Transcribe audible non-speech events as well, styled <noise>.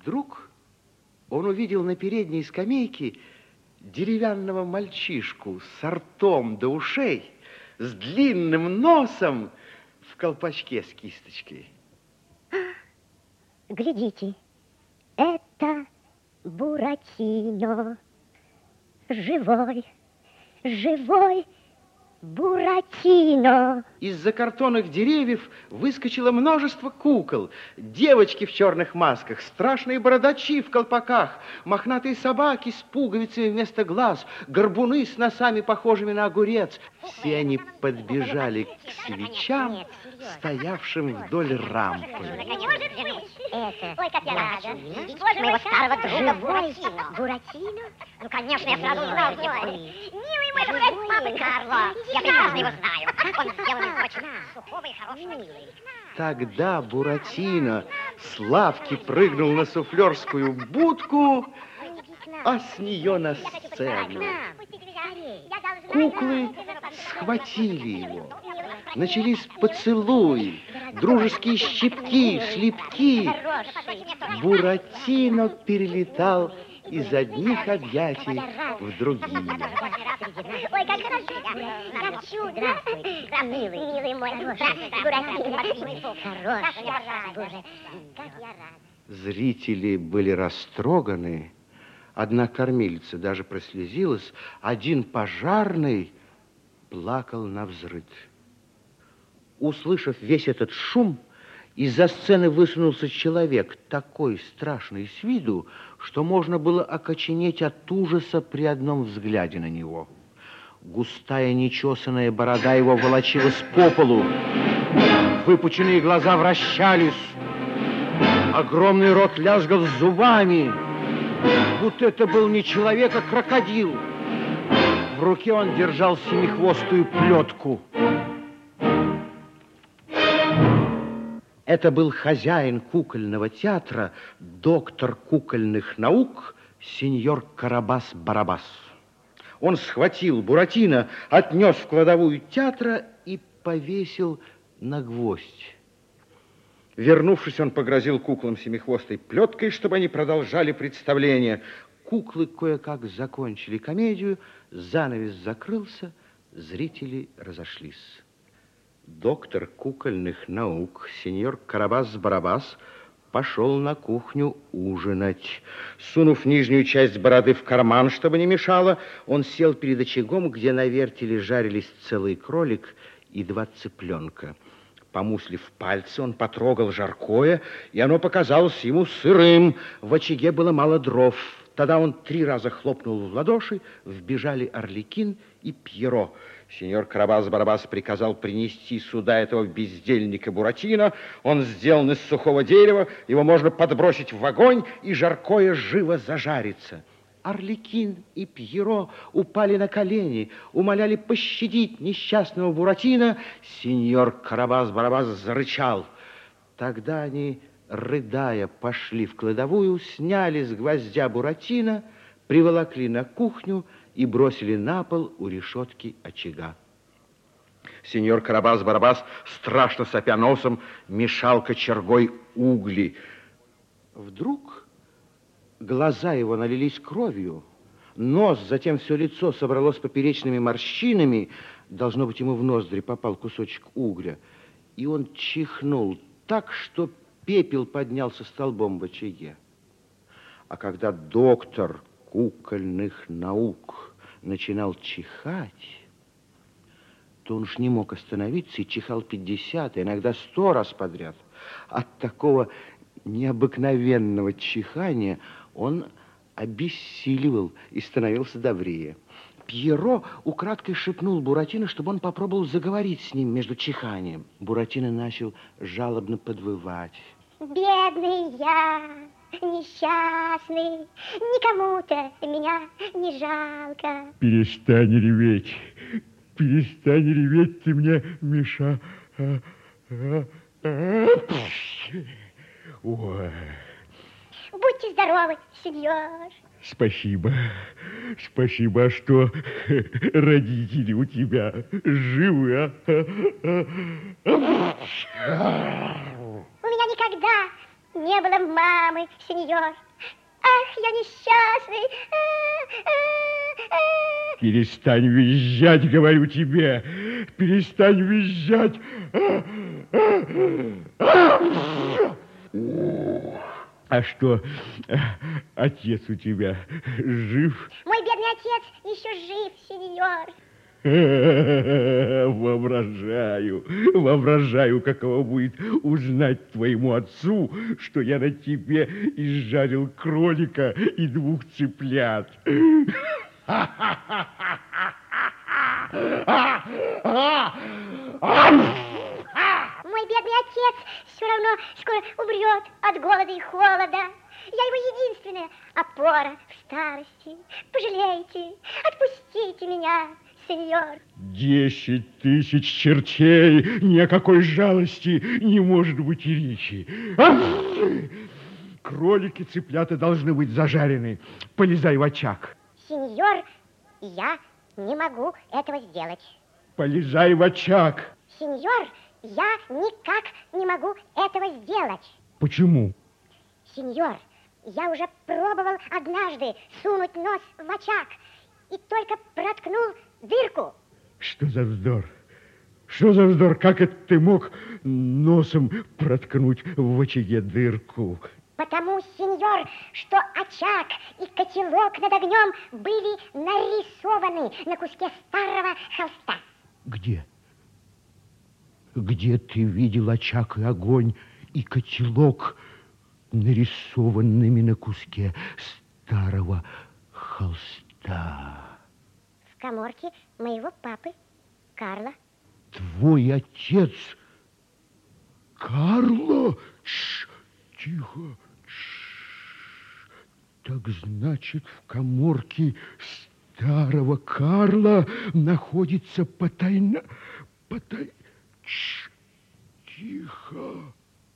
Вдруг он увидел на передней скамейке деревянного мальчишку с ртом до ушей, с длинным носом в колпачке с кисточкой. Глядите, это Буратино, живой, живой Буратино. Из-за картонных деревьев выскочило множество кукол. Девочки в черных масках, страшные бородачи в колпаках, мохнатые собаки с пуговицами вместо глаз, горбуны с носами, похожими на огурец. Все они подбежали к свечам, стоявшим вдоль рампы. Это Ой, как я рада. Моего старого друга Буратино. Буратино? Ну, конечно, я сразу узнал его. Милый мой друг папы Карло. Я прекрасно его знаю. Он сделан из очень сухого и хорошего Тогда Буратино с лавки прыгнул на суфлерскую будку, а с нее на сцену. Куклы схватили его. Начались поцелуи, дружеские щипки, шлепки. Буратино перелетал из одних объятий в другие. Ой, как хорошо, как чудо. Милый, милый мой, хороший, как я рад. Зрители были растроганы. Одна кормилица даже прослезилась, один пожарный плакал на взрыв. Услышав весь этот шум, из-за сцены высунулся человек, такой страшный с виду, что можно было окоченеть от ужаса при одном взгляде на него. Густая нечесанная борода его волочилась по полу, выпученные глаза вращались, огромный рот лязгал зубами, будто это был не человек, а крокодил. В руке он держал семихвостую плетку. Это был хозяин кукольного театра, доктор кукольных наук, сеньор Карабас-Барабас. Он схватил Буратино, отнес в кладовую театра и повесил на гвоздь. Вернувшись, он погрозил куклам семихвостой плеткой, чтобы они продолжали представление. Куклы кое-как закончили комедию, занавес закрылся, зрители разошлись доктор кукольных наук, сеньор Карабас-Барабас, пошел на кухню ужинать. Сунув нижнюю часть бороды в карман, чтобы не мешало, он сел перед очагом, где на вертеле жарились целый кролик и два цыпленка. Помуслив пальцы, он потрогал жаркое, и оно показалось ему сырым. В очаге было мало дров. Тогда он три раза хлопнул в ладоши, вбежали Орликин и Пьеро. Сеньор Карабас-Барабас приказал принести сюда этого бездельника Буратино. Он сделан из сухого дерева, его можно подбросить в огонь, и жаркое живо зажарится. Орликин и Пьеро упали на колени, умоляли пощадить несчастного Буратино. Сеньор Карабас-Барабас зарычал. Тогда они, рыдая, пошли в кладовую, сняли с гвоздя Буратино, приволокли на кухню и бросили на пол у решетки очага. Сеньор Карабас-Барабас, страшно сопя носом, мешал кочергой угли. Вдруг глаза его налились кровью, нос, затем все лицо собралось поперечными морщинами, должно быть, ему в ноздри попал кусочек угля, и он чихнул так, что пепел поднялся столбом в очаге. А когда доктор кукольных наук начинал чихать, то он уж не мог остановиться и чихал 50, а иногда 100 раз подряд. От такого необыкновенного чихания он обессиливал и становился добрее. Пьеро украдкой шепнул Буратино, чтобы он попробовал заговорить с ним между чиханием. Буратино начал жалобно подвывать. Бедный я, несчастный, никому-то меня не жалко. Перестань реветь, перестань реветь, ты мне меша. Ой. Будьте здоровы, сеньор. Спасибо. Спасибо, что родители у тебя живы, а? Никогда не было мамы, сеньор. Ах, я несчастный. Перестань визжать, говорю тебе. Перестань визжать. А что, отец у тебя жив? Мой бедный отец еще жив, сеньор. <laughs> Воображаю, воображаю, каково будет узнать твоему отцу, что я на тебе изжарил кролика и двух цыплят. Мой бедный отец все равно скоро умрет от голода и холода. Я его единственная опора в старости. Пожалейте, отпустите меня, сеньор. Десять тысяч чертей, ни о какой жалости не может быть и речи. Кролики, цыплята должны быть зажарены. Полезай в очаг. Сеньор, я не могу этого сделать. Полезай в очаг. Сеньор, я никак не могу этого сделать. Почему? Сеньор, я уже пробовал однажды сунуть нос в очаг и только проткнул дырку. Что за вздор? Что за вздор? Как это ты мог носом проткнуть в очаге дырку? Потому, сеньор, что очаг и котелок над огнем были нарисованы на куске старого холста. Где? Где ты видел очаг и огонь и котелок, нарисованными на куске старого холста? В коморке моего папы, Карла. Твой отец Карло? Ш, тихо. Ш. Так значит, в коморке старого Карла находится потайна... Потай... Тихо.